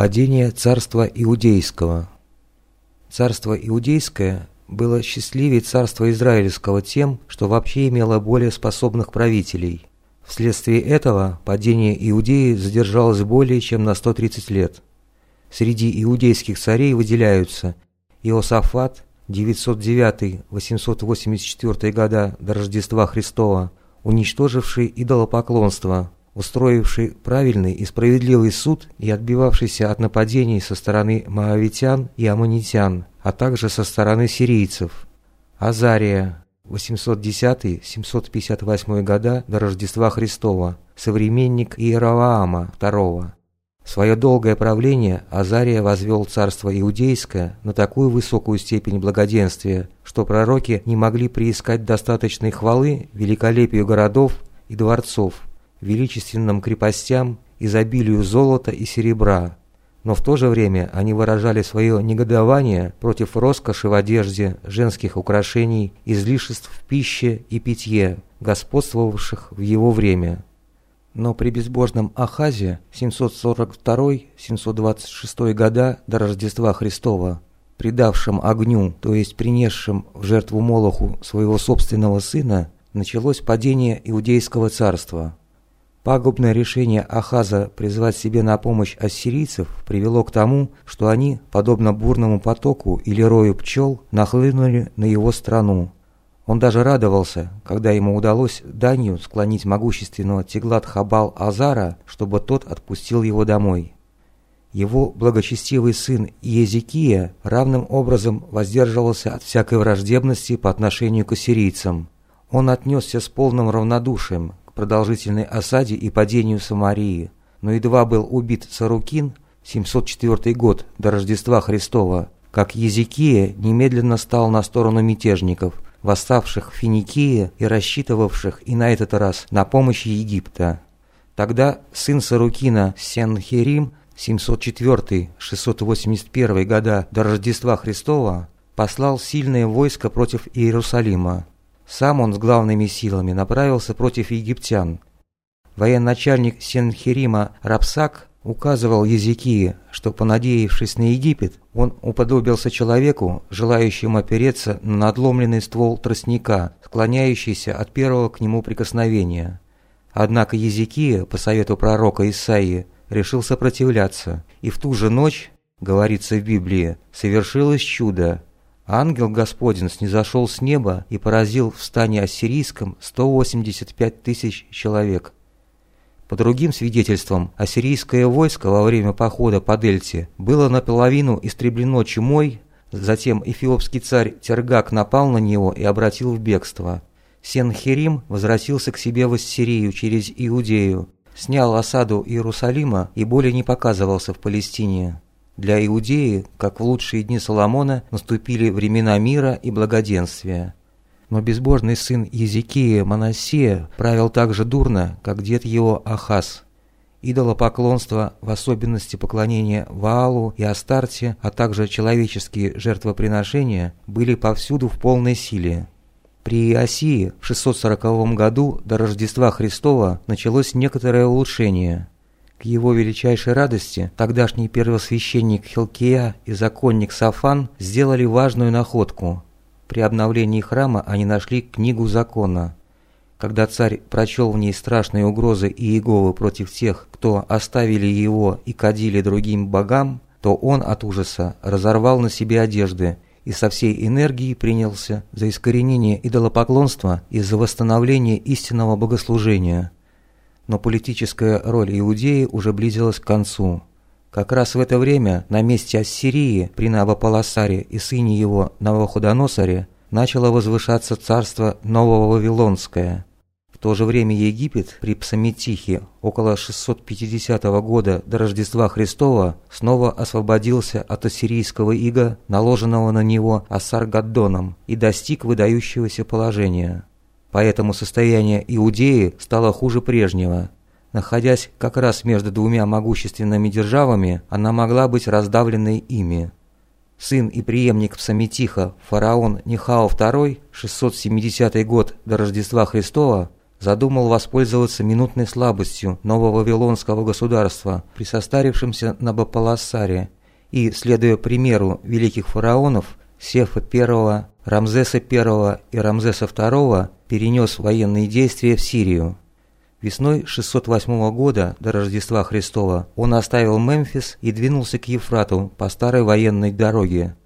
Падение царства Иудейского Царство Иудейское было счастливее царства Израильского тем, что вообще имело более способных правителей. Вследствие этого падение Иудеи задержалось более чем на 130 лет. Среди иудейских царей выделяются Иосафат 909-884 года до Рождества Христова, уничтоживший идолопоклонство, устроивший правильный и справедливый суд и отбивавшийся от нападений со стороны моавитян и аммонитян, а также со стороны сирийцев. Азария 810-758 года до Рождества Христова, современник Иераваама II. Свое долгое правление Азария возвел царство Иудейское на такую высокую степень благоденствия, что пророки не могли приискать достаточной хвалы великолепию городов и дворцов, величественным крепостям, изобилию золота и серебра. Но в то же время они выражали свое негодование против роскоши в одежде, женских украшений, излишеств в пище и питье, господствовавших в его время. Но при безбожном Ахазе 742-726 года до Рождества Христова, предавшем огню, то есть принесшем в жертву Молоху своего собственного сына, началось падение Иудейского царства. Пагубное решение Ахаза призвать себе на помощь ассирийцев привело к тому, что они, подобно бурному потоку или рою пчел, нахлынули на его страну. Он даже радовался, когда ему удалось данью склонить могущественного Теглат-Хабал Азара, чтобы тот отпустил его домой. Его благочестивый сын Иезекия равным образом воздерживался от всякой враждебности по отношению к ассирийцам. Он отнесся с полным равнодушием продолжительной осаде и падению Самарии, но едва был убит Сарукин, 704 год до Рождества Христова, как Езекия немедленно стал на сторону мятежников, восставших в Финикии и рассчитывавших и на этот раз на помощь Египта. Тогда сын Сарукина Сенхерим 704-681 года до Рождества Христова послал сильное войско против Иерусалима. Сам он с главными силами направился против египтян. Военачальник Сенхерима Рапсак указывал Езекии, что, понадеявшись на Египет, он уподобился человеку, желающему опереться на надломленный ствол тростника, склоняющийся от первого к нему прикосновения. Однако Езекия, по совету пророка Исаии, решил сопротивляться, и в ту же ночь, говорится в Библии, совершилось чудо, Ангел Господень снизошел с неба и поразил в стане ассирийском 185 тысяч человек. По другим свидетельствам, ассирийское войско во время похода по Дельте было наполовину истреблено чумой, затем эфиопский царь Тергак напал на него и обратил в бегство. Сенхерим возвратился к себе в Ассирию через Иудею, снял осаду Иерусалима и более не показывался в Палестине. Для Иудеи, как в лучшие дни Соломона, наступили времена мира и благоденствия. Но безбожный сын Езекия Манасия правил так же дурно, как дед его Ахаз. Идолопоклонство, в особенности поклонение Ваалу и Астарте, а также человеческие жертвоприношения, были повсюду в полной силе. При Иосии в 640 году до Рождества Христова началось некоторое улучшение – к его величайшей радости тогдашний первосвященник Хилкия и законник Сафан сделали важную находку. При обновлении храма они нашли книгу закона. Когда царь прочел в ней страшные угрозы Иеговы против тех, кто оставили его и кадили другим богам, то он от ужаса разорвал на себе одежды и со всей энергией принялся за искоренение идолопоклонства и за восстановление истинного богослужения но политическая роль Иудеи уже близилась к концу. Как раз в это время на месте Ассирии при Навополосаре и сыне его Навуходоносоре начало возвышаться царство Нового Вавилонское. В то же время Египет при Псаметихе около 650 года до Рождества Христова снова освободился от ассирийского ига, наложенного на него Ассаргаддоном, и достиг выдающегося положения. Поэтому состояние Иудеи стало хуже прежнего. Находясь как раз между двумя могущественными державами, она могла быть раздавленной ими. Сын и преемник Псаметиха, фараон Нихао II, 670 год до Рождества Христова, задумал воспользоваться минутной слабостью нового вавилонского государства при состарившемся Набополоссаре и, следуя примеру великих фараонов, Сефа I, Рамзеса I и Рамзеса II, перенес военные действия в Сирию. Весной 608 года до Рождества Христова он оставил Мемфис и двинулся к Ефрату по старой военной дороге.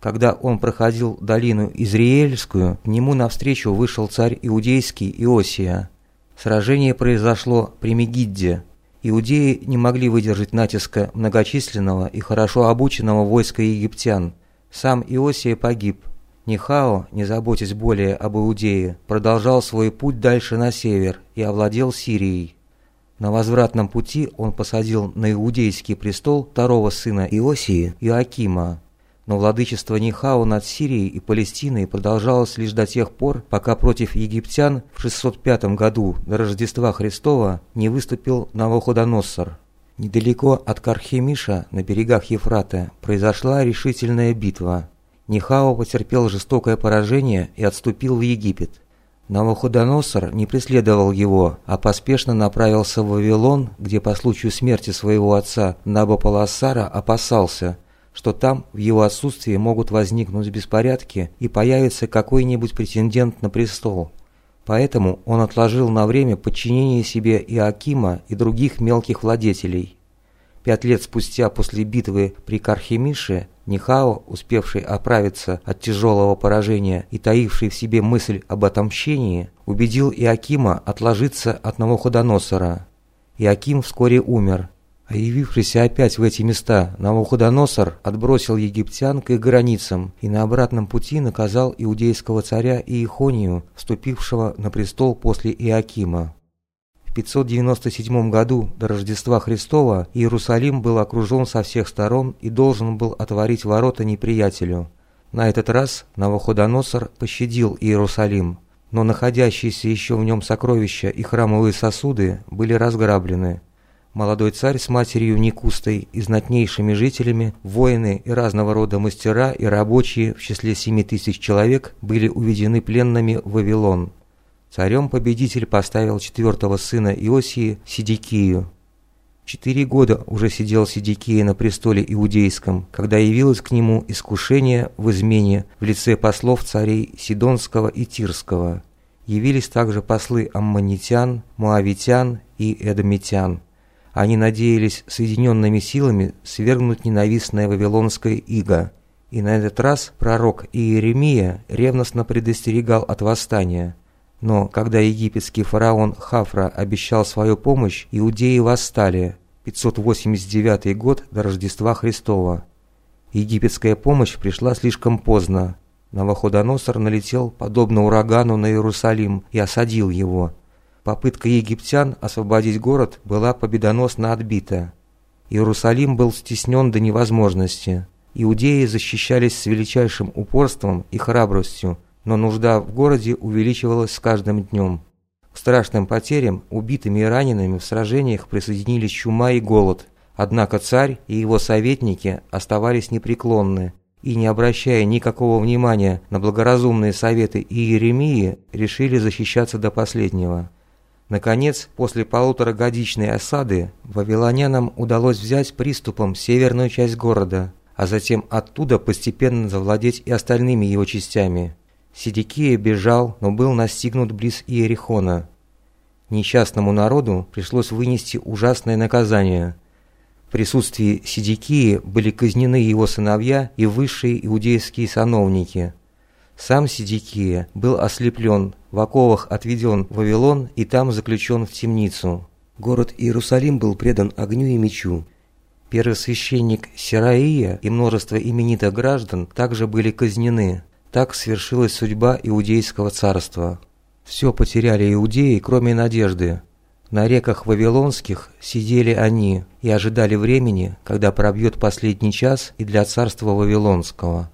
Когда он проходил долину Изриэльскую, к нему навстречу вышел царь иудейский Иосия. Сражение произошло при Мегидде. Иудеи не могли выдержать натиска многочисленного и хорошо обученного войска египтян. Сам Иосия погиб. Нихао, не заботясь более об Иудее, продолжал свой путь дальше на север и овладел Сирией. На возвратном пути он посадил на иудейский престол второго сына Иосии Иоакима, но владычество Нихау над Сирией и Палестиной продолжалось лишь до тех пор, пока против египтян в 605 году до Рождества Христова не выступил Навуходоносор. Недалеко от Кархемиша, на берегах Ефрата, произошла решительная битва. Нихао потерпел жестокое поражение и отступил в Египет. Навуходоносор не преследовал его, а поспешно направился в Вавилон, где по случаю смерти своего отца Набополоссара опасался, что там в его отсутствии могут возникнуть беспорядки и появится какой-нибудь претендент на престол. Поэтому он отложил на время подчинение себе Иакима и других мелких владетелей. Пять лет спустя после битвы при Кархемише Нихао, успевший оправиться от тяжелого поражения и таивший в себе мысль об отомщении, убедил Иакима отложиться от Навуходоносора. Иаким вскоре умер, а явившийся опять в эти места Навуходоносор отбросил египтян к их границам и на обратном пути наказал иудейского царя Иехонию, вступившего на престол после Иакима. В 597 году до Рождества Христова Иерусалим был окружен со всех сторон и должен был отворить ворота неприятелю. На этот раз Навуходоносор пощадил Иерусалим, но находящиеся еще в нем сокровища и храмовые сосуды были разграблены. Молодой царь с матерью Никустой и знатнейшими жителями, воины и разного рода мастера и рабочие в числе семи тысяч человек были уведены пленными в Вавилон. Царем победитель поставил четвертого сына Иосии Сидикию. Четыре года уже сидел Сидикия на престоле иудейском, когда явилось к нему искушение в измене в лице послов царей Сидонского и Тирского. Явились также послы аммонитян, муавитян и эдомитян. Они надеялись соединенными силами свергнуть ненавистное вавилонское иго. И на этот раз пророк Иеремия ревностно предостерегал от восстания. Но когда египетский фараон Хафра обещал свою помощь, иудеи восстали. 589 год до Рождества Христова. Египетская помощь пришла слишком поздно. Новоходоносор налетел, подобно урагану, на Иерусалим и осадил его – Попытка египтян освободить город была победоносно отбита. Иерусалим был стеснен до невозможности. Иудеи защищались с величайшим упорством и храбростью, но нужда в городе увеличивалась с каждым днем. К страшным потерям, убитыми и ранеными в сражениях присоединились чума и голод. Однако царь и его советники оставались непреклонны и, не обращая никакого внимания на благоразумные советы Иеремии, решили защищаться до последнего. Наконец, после полуторагодичной осады, вавилонянам удалось взять приступом северную часть города, а затем оттуда постепенно завладеть и остальными его частями. Сидикия бежал, но был настигнут близ Иерихона. Несчастному народу пришлось вынести ужасное наказание. В присутствии Сидикии были казнены его сыновья и высшие иудейские сановники – сам Сидикия был ослеплен, в оковах отведен в Вавилон и там заключен в темницу. Город Иерусалим был предан огню и мечу. Первосвященник Сираия и множество именитых граждан также были казнены. Так свершилась судьба Иудейского царства. Все потеряли иудеи, кроме надежды. На реках Вавилонских сидели они и ожидали времени, когда пробьет последний час и для царства Вавилонского.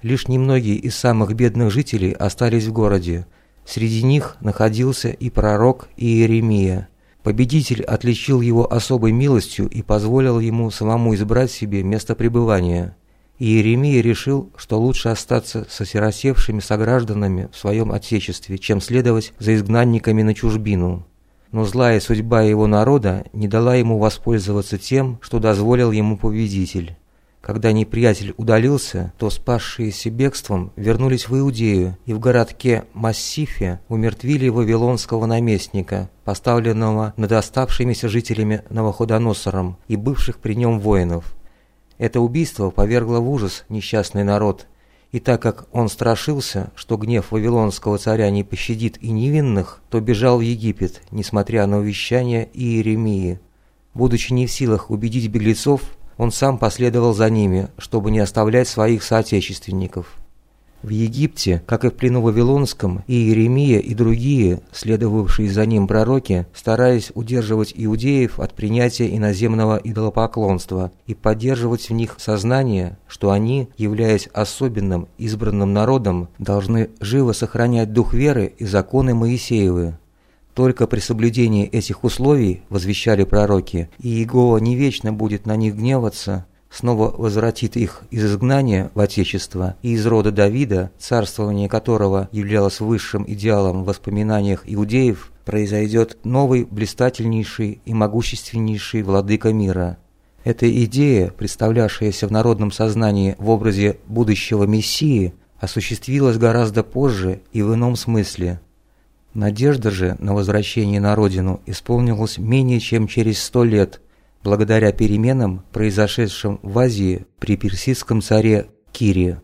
Лишь немногие из самых бедных жителей остались в городе. Среди них находился и пророк Иеремия. Победитель отличил его особой милостью и позволил ему самому избрать себе место пребывания. Иеремия решил, что лучше остаться со осиросевшими согражданами в своем отечестве, чем следовать за изгнанниками на чужбину. Но злая судьба его народа не дала ему воспользоваться тем, что дозволил ему победитель. Когда неприятель удалился, то спасшиеся бегством вернулись в Иудею и в городке Массифе умертвили вавилонского наместника, поставленного над оставшимися жителями Новоходоносором и бывших при нем воинов. Это убийство повергло в ужас несчастный народ, и так как он страшился, что гнев вавилонского царя не пощадит и невинных, то бежал в Египет, несмотря на увещания Иеремии. Будучи не в силах убедить беглецов, он сам последовал за ними, чтобы не оставлять своих соотечественников. В Египте, как и в плену Вавилонском, и Иеремия, и другие, следовавшие за ним пророки, старались удерживать иудеев от принятия иноземного идолопоклонства и поддерживать в них сознание, что они, являясь особенным избранным народом, должны живо сохранять дух веры и законы Моисеевы. Только при соблюдении этих условий, возвещали пророки, и Иегова не вечно будет на них гневаться, снова возвратит их из изгнания в Отечество и из рода Давида, царствование которого являлось высшим идеалом в воспоминаниях иудеев, произойдет новый блистательнейший и могущественнейший владыка мира. Эта идея, представлявшаяся в народном сознании в образе будущего Мессии, осуществилась гораздо позже и в ином смысле. Надежда же на возвращение на родину исполнилась менее чем через сто лет – благодаря переменам, произошедшим в Азии при персидском царе Кире.